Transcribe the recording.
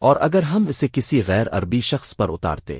اور اگر ہم اسے کسی غیر عربی شخص پر اتارتے۔